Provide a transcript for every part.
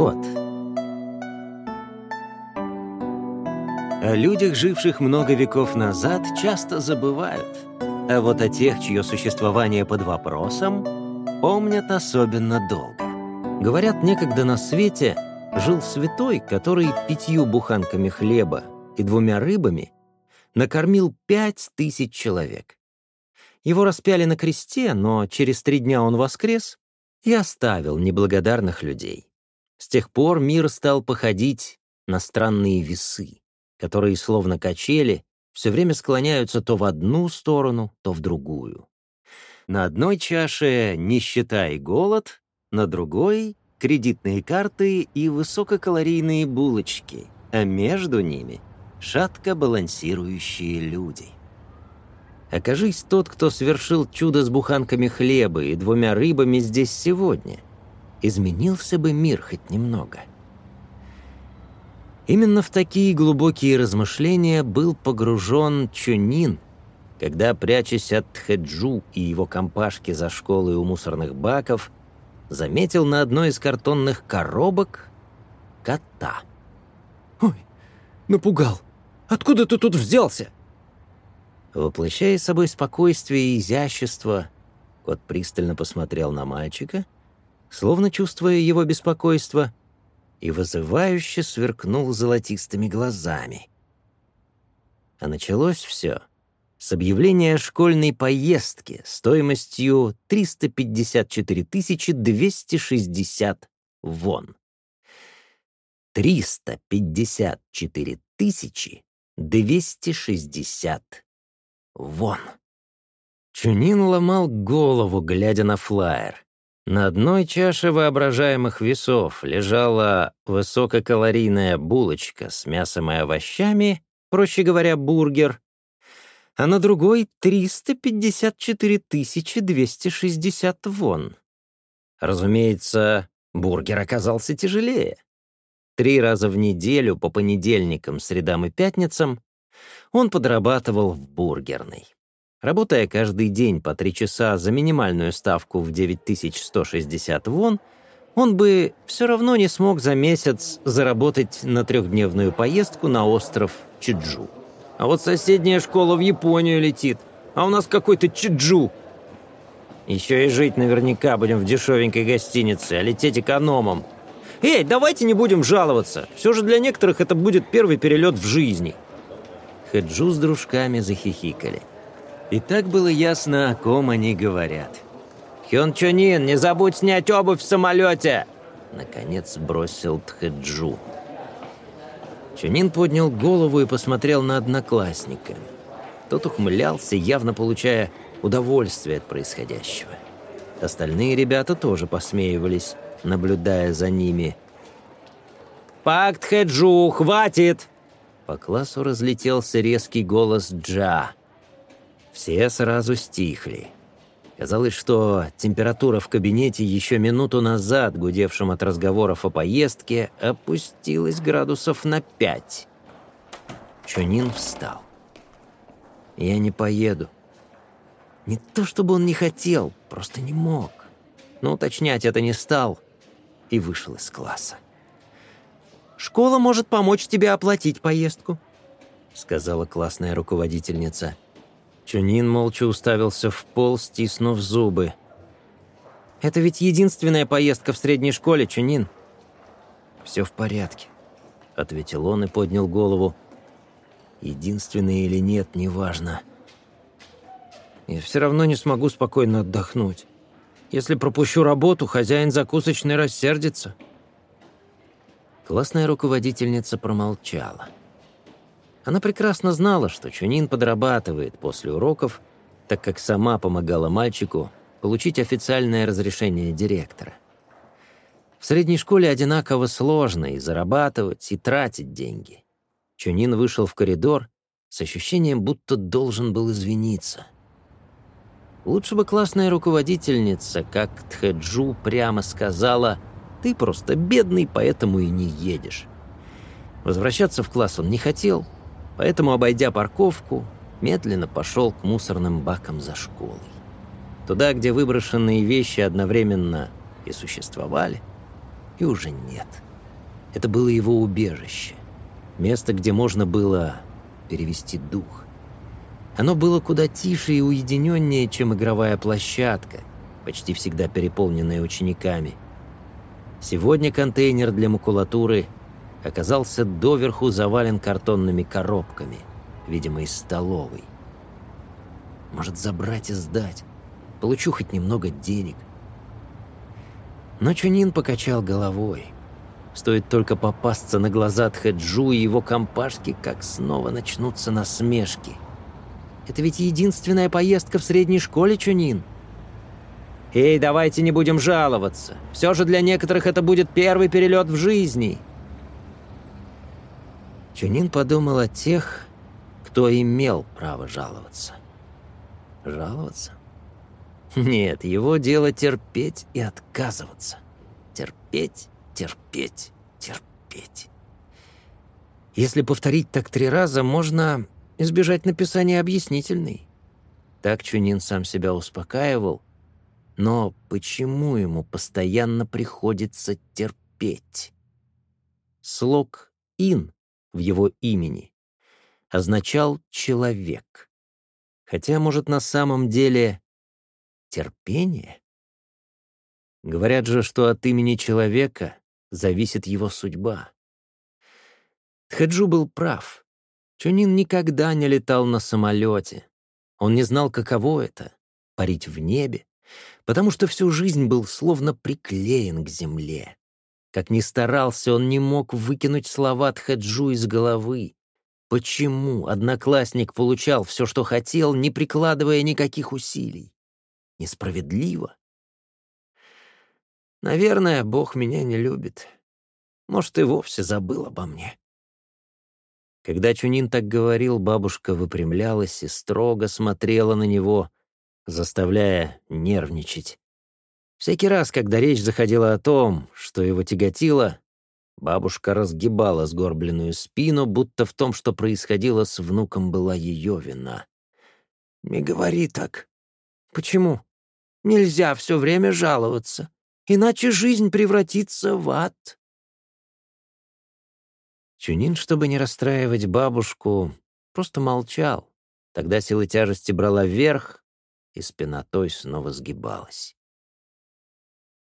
Кот. О людях, живших много веков назад, часто забывают. А вот о тех, чье существование под вопросом, помнят особенно долго. Говорят, некогда на свете жил святой, который пятью буханками хлеба и двумя рыбами накормил пять тысяч человек. Его распяли на кресте, но через три дня он воскрес и оставил неблагодарных людей. С тех пор мир стал походить на странные весы, которые, словно качели, все время склоняются то в одну сторону, то в другую. На одной чаше нищета и голод, на другой — кредитные карты и высококалорийные булочки, а между ними — шатко балансирующие люди — Окажись тот, кто совершил чудо с буханками хлеба и двумя рыбами здесь сегодня, изменился бы мир хоть немного. Именно в такие глубокие размышления был погружен Чунин, когда, прячась от Тхэджу и его компашки за школой у мусорных баков, заметил на одной из картонных коробок кота. «Ой, напугал! Откуда ты тут взялся?» Воплощая собой спокойствие и изящество, кот пристально посмотрел на мальчика, словно чувствуя его беспокойство, и вызывающе сверкнул золотистыми глазами. А началось все с объявления школьной поездки стоимостью 354 260 вон. 354 260 Вон. Чунин ломал голову, глядя на флаер. На одной чаше воображаемых весов лежала высококалорийная булочка с мясом и овощами, проще говоря, бургер, а на другой — 354 260 вон. Разумеется, бургер оказался тяжелее. Три раза в неделю по понедельникам, средам и пятницам он подрабатывал в бургерной. Работая каждый день по три часа за минимальную ставку в 9160 вон, он бы все равно не смог за месяц заработать на трехдневную поездку на остров Чиджу. А вот соседняя школа в Японию летит, а у нас какой-то Чиджу. Еще и жить наверняка будем в дешевенькой гостинице, а лететь экономом. Эй, давайте не будем жаловаться. Все же для некоторых это будет первый перелет в жизни. Хэджу с дружками захихикали. И так было ясно, о ком они говорят. «Хён Чонин, не забудь снять обувь в самолете!» Наконец бросил Тхэджу. Чунин поднял голову и посмотрел на одноклассника. Тот ухмылялся, явно получая удовольствие от происходящего. Остальные ребята тоже посмеивались, наблюдая за ними. «Пакт Хэджу, хватит!» По классу разлетелся резкий голос Джа. Все сразу стихли. Казалось, что температура в кабинете еще минуту назад, гудевшем от разговоров о поездке, опустилась градусов на пять. Чунин встал. «Я не поеду». Не то чтобы он не хотел, просто не мог. Но уточнять это не стал и вышел из класса. Школа может помочь тебе оплатить поездку», — сказала классная руководительница. Чунин молча уставился в пол, стиснув зубы. «Это ведь единственная поездка в средней школе, Чунин». «Все в порядке», — ответил он и поднял голову. «Единственная или нет, неважно. Я все равно не смогу спокойно отдохнуть. Если пропущу работу, хозяин закусочной рассердится». Классная руководительница промолчала. Она прекрасно знала, что Чунин подрабатывает после уроков, так как сама помогала мальчику получить официальное разрешение директора. В средней школе одинаково сложно и зарабатывать, и тратить деньги. Чунин вышел в коридор с ощущением, будто должен был извиниться. Лучше бы классная руководительница, как Тхэджу прямо сказала — ты просто бедный, поэтому и не едешь. Возвращаться в класс он не хотел, поэтому, обойдя парковку, медленно пошел к мусорным бакам за школой. Туда, где выброшенные вещи одновременно и существовали, и уже нет. — Это было его убежище. Место, где можно было перевести дух. Оно было куда тише и уединеннее, чем игровая площадка, почти всегда переполненная учениками. Сегодня контейнер для макулатуры оказался доверху завален картонными коробками, видимо, из столовой. Может, забрать и сдать? Получу хоть немного денег. Но Чунин покачал головой. Стоит только попасться на глаза Тхэджу и его компашки, как снова начнутся насмешки. Это ведь единственная поездка в средней школе, Чунин. Эй, давайте не будем жаловаться. Все же для некоторых это будет первый перелет в жизни. Чунин подумал о тех, кто имел право жаловаться. Жаловаться? Нет, его дело терпеть и отказываться. Терпеть, терпеть, терпеть. Если повторить так три раза, можно избежать написания объяснительной. Так Чунин сам себя успокаивал. Но почему ему постоянно приходится терпеть? Слог «ин» в его имени означал «человек». Хотя, может, на самом деле терпение? Говорят же, что от имени человека зависит его судьба. Тхэджу был прав. Чунин никогда не летал на самолете. Он не знал, каково это — парить в небе, потому что всю жизнь был словно приклеен к земле. Как ни старался, он не мог выкинуть слова Тхэджу из головы. Почему одноклассник получал все, что хотел, не прикладывая никаких усилий? Несправедливо. Наверное, Бог меня не любит. Может, и вовсе забыл обо мне. Когда Чунин так говорил, бабушка выпрямлялась и строго смотрела на него, заставляя нервничать. Всякий раз, когда речь заходила о том, что его тяготило, бабушка разгибала сгорбленную спину, будто в том, что происходило с внуком, была ее вина. «Не говори так». «Почему?» «Нельзя все время жаловаться, иначе жизнь превратится в ад». Чунин, чтобы не расстраивать бабушку, просто молчал. Тогда сила тяжести брала вверх, и спина той снова сгибалась.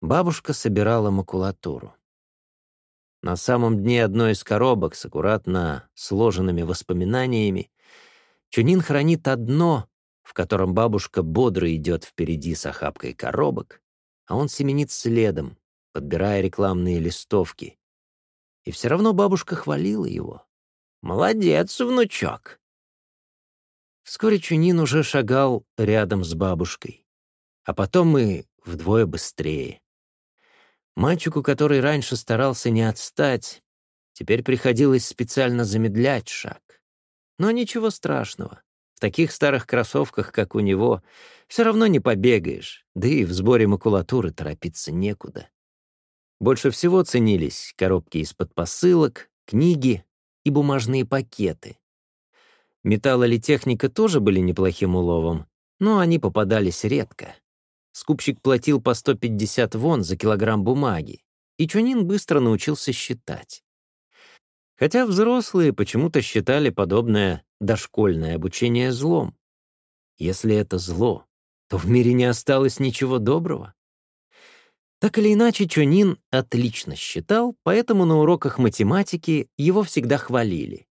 Бабушка собирала макулатуру. На самом дне одной из коробок с аккуратно сложенными воспоминаниями Чунин хранит одно, в котором бабушка бодро идет впереди с охапкой коробок, а он семенит следом, подбирая рекламные листовки. И все равно бабушка хвалила его. «Молодец, внучок!» Вскоре Чунин уже шагал рядом с бабушкой, а потом и вдвое быстрее. Мальчику, который раньше старался не отстать, теперь приходилось специально замедлять шаг. Но ничего страшного. В таких старых кроссовках, как у него, все равно не побегаешь, да и в сборе макулатуры торопиться некуда. Больше всего ценились коробки из-под посылок, книги и бумажные пакеты. Металлолитехника тоже были неплохим уловом, но они попадались редко. Скупщик платил по 150 вон за килограмм бумаги, и Чунин быстро научился считать. Хотя взрослые почему-то считали подобное дошкольное обучение злом. Если это зло, то в мире не осталось ничего доброго. Так или иначе, Чунин отлично считал, поэтому на уроках математики его всегда хвалили.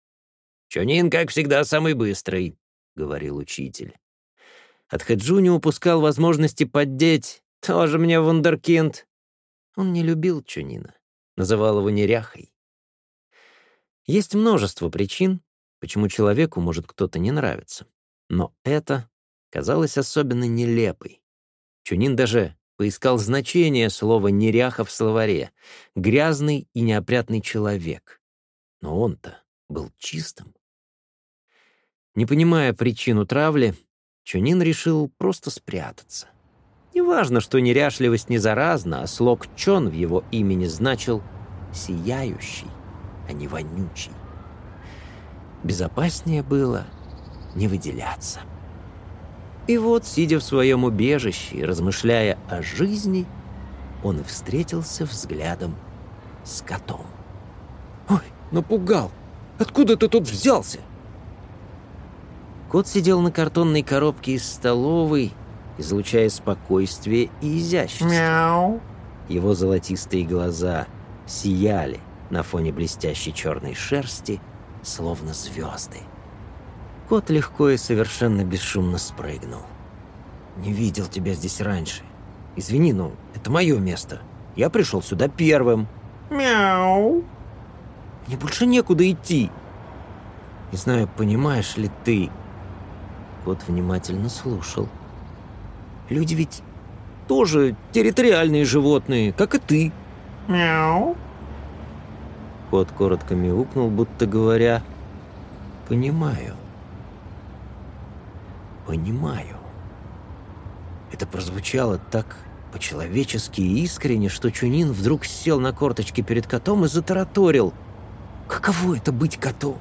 «Чунин, как всегда, самый быстрый», — говорил учитель. От Хэджу не упускал возможности поддеть. «Тоже мне вундеркинд». Он не любил Чунина, называл его неряхой. Есть множество причин, почему человеку может кто-то не нравиться. Но это казалось особенно нелепой. Чунин даже поискал значение слова «неряха» в словаре. «Грязный и неопрятный человек». Но он-то был чистым. Не понимая причину травли, Чунин решил просто спрятаться. Неважно, что неряшливость не заразна, а слог Чон в его имени значил «сияющий», а не «вонючий». Безопаснее было не выделяться. И вот, сидя в своем убежище и размышляя о жизни, он встретился взглядом с котом. Напугал. Откуда ты тут взялся?» Кот сидел на картонной коробке из столовой, излучая спокойствие и изящество. Мяу. Его золотистые глаза сияли на фоне блестящей черной шерсти, словно звезды. Кот легко и совершенно бесшумно спрыгнул. «Не видел тебя здесь раньше. Извини, ну, это мое место. Я пришел сюда первым. Мяу. Мне больше некуда идти. Не знаю, понимаешь ли ты...» Кот внимательно слушал. «Люди ведь тоже территориальные животные, как и ты». Мяу. Кот коротко мяукнул, будто говоря «Понимаю». «Понимаю». Это прозвучало так по-человечески и искренне, что Чунин вдруг сел на корточки перед котом и затараторил. «Каково это быть котом?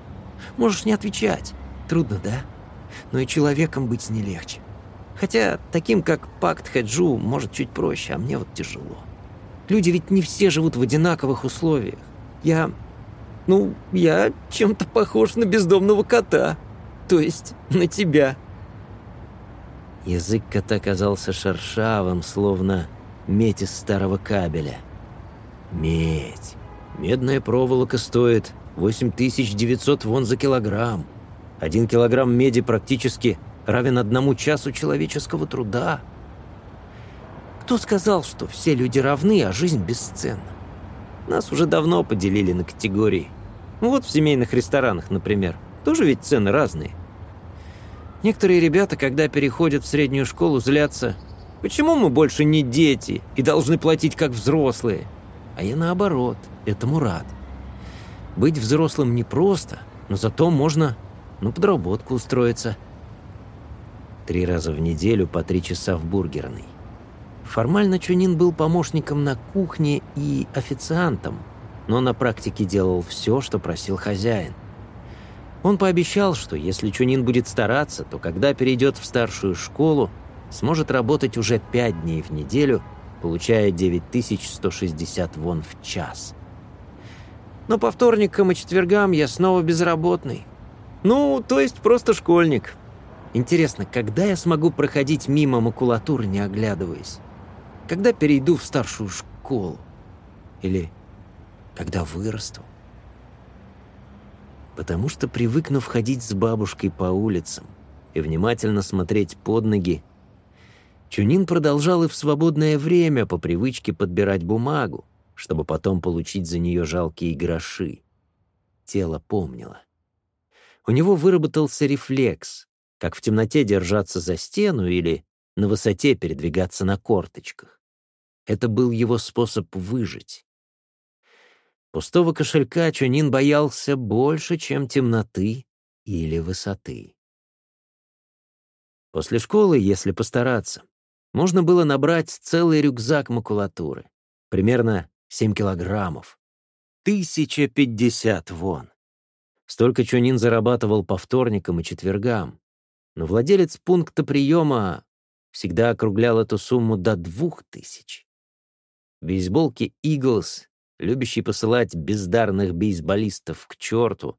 Можешь не отвечать. Трудно, да? Но и человеком быть не легче. Хотя таким, как Пакт Хаджу, может чуть проще, а мне вот тяжело. Люди ведь не все живут в одинаковых условиях. Я... Ну, я чем-то похож на бездомного кота. То есть на тебя». Язык кота казался шершавым, словно медь из старого кабеля. Медь. Медная проволока стоит 8900 вон за килограмм. Один килограмм меди практически равен одному часу человеческого труда. Кто сказал, что все люди равны, а жизнь бесценна? Нас уже давно поделили на категории. Вот в семейных ресторанах, например, тоже ведь цены разные. Некоторые ребята, когда переходят в среднюю школу, злятся. Почему мы больше не дети и должны платить как взрослые? А я наоборот, этому рад. Быть взрослым непросто, но зато можно на подработку устроиться. Три раза в неделю по три часа в бургерной. Формально Чунин был помощником на кухне и официантом, но на практике делал все, что просил хозяин. Он пообещал, что если Чунин будет стараться, то когда перейдет в старшую школу, сможет работать уже пять дней в неделю, получая 9160 вон в час. Но по вторникам и четвергам я снова безработный. Ну, то есть просто школьник. Интересно, когда я смогу проходить мимо макулатуры, не оглядываясь? Когда перейду в старшую школу? Или когда вырасту? Потому что, привыкнув ходить с бабушкой по улицам и внимательно смотреть под ноги, Чунин продолжал и в свободное время по привычке подбирать бумагу, чтобы потом получить за нее жалкие гроши. Тело помнило. У него выработался рефлекс, как в темноте держаться за стену или на высоте передвигаться на корточках. Это был его способ выжить. Пустого кошелька Чунин боялся больше, чем темноты или высоты. После школы, если постараться, можно было набрать целый рюкзак макулатуры, примерно 7 килограммов. 1050 вон. Столько Чунин зарабатывал по вторникам и четвергам. Но владелец пункта приема всегда округлял эту сумму до двух тысяч. Бейсболки «Иглс», любящий посылать бездарных бейсболистов к черту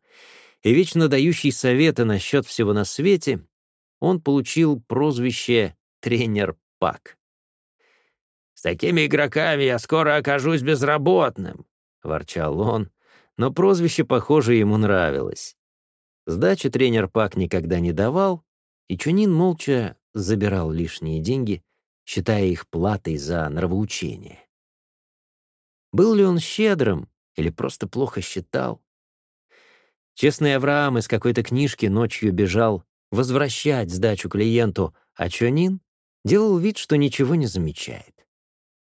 и вечно дающий советы насчет всего на свете, он получил прозвище «тренер Пак». «С такими игроками я скоро окажусь безработным», — ворчал он, но прозвище, похоже, ему нравилось. Сдачи тренер Пак никогда не давал, и Чунин молча забирал лишние деньги, считая их платой за нравоучение. Был ли он щедрым или просто плохо считал? Честный Авраам из какой-то книжки ночью бежал возвращать сдачу клиенту, а Чонин делал вид, что ничего не замечает.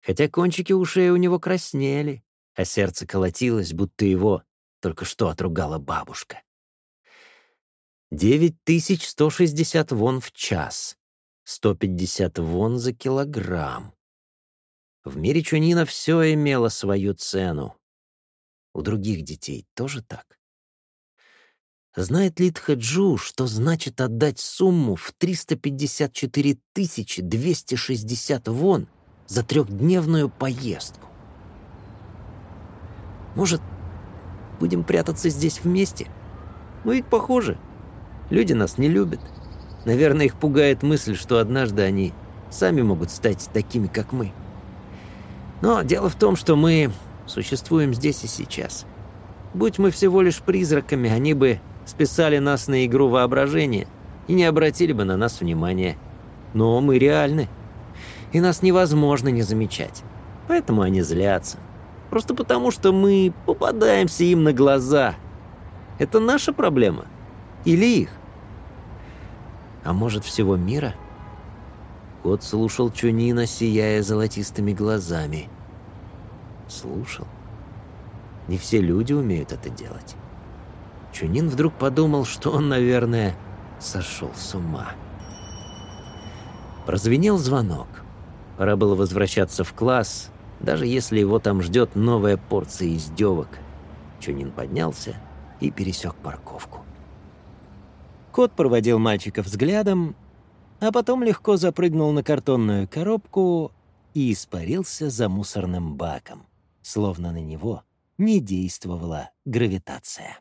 Хотя кончики ушей у него краснели, а сердце колотилось, будто его только что отругала бабушка. 9160 вон в час, 150 вон за килограмм. В мире Чунина все имело свою цену. У других детей тоже так. Знает ли Тхаджу, что значит отдать сумму в 354 260 вон за трехдневную поездку? Может, будем прятаться здесь вместе. Мы ведь похожи. Люди нас не любят. Наверное, их пугает мысль, что однажды они сами могут стать такими, как мы. Но дело в том, что мы существуем здесь и сейчас. Будь мы всего лишь призраками, они бы списали нас на игру воображения и не обратили бы на нас внимания. Но мы реальны, и нас невозможно не замечать. Поэтому они злятся. Просто потому, что мы попадаемся им на глаза. Это наша проблема? Или их? А может, всего мира? Кот слушал Чунина, сияя золотистыми глазами. Слушал. Не все люди умеют это делать. Чунин вдруг подумал, что он, наверное, сошел с ума. Прозвенел звонок. Пора было возвращаться в класс, даже если его там ждет новая порция издевок. Чунин поднялся и пересек парковку. Кот проводил мальчика взглядом, а потом легко запрыгнул на картонную коробку и испарился за мусорным баком, словно на него не действовала гравитация.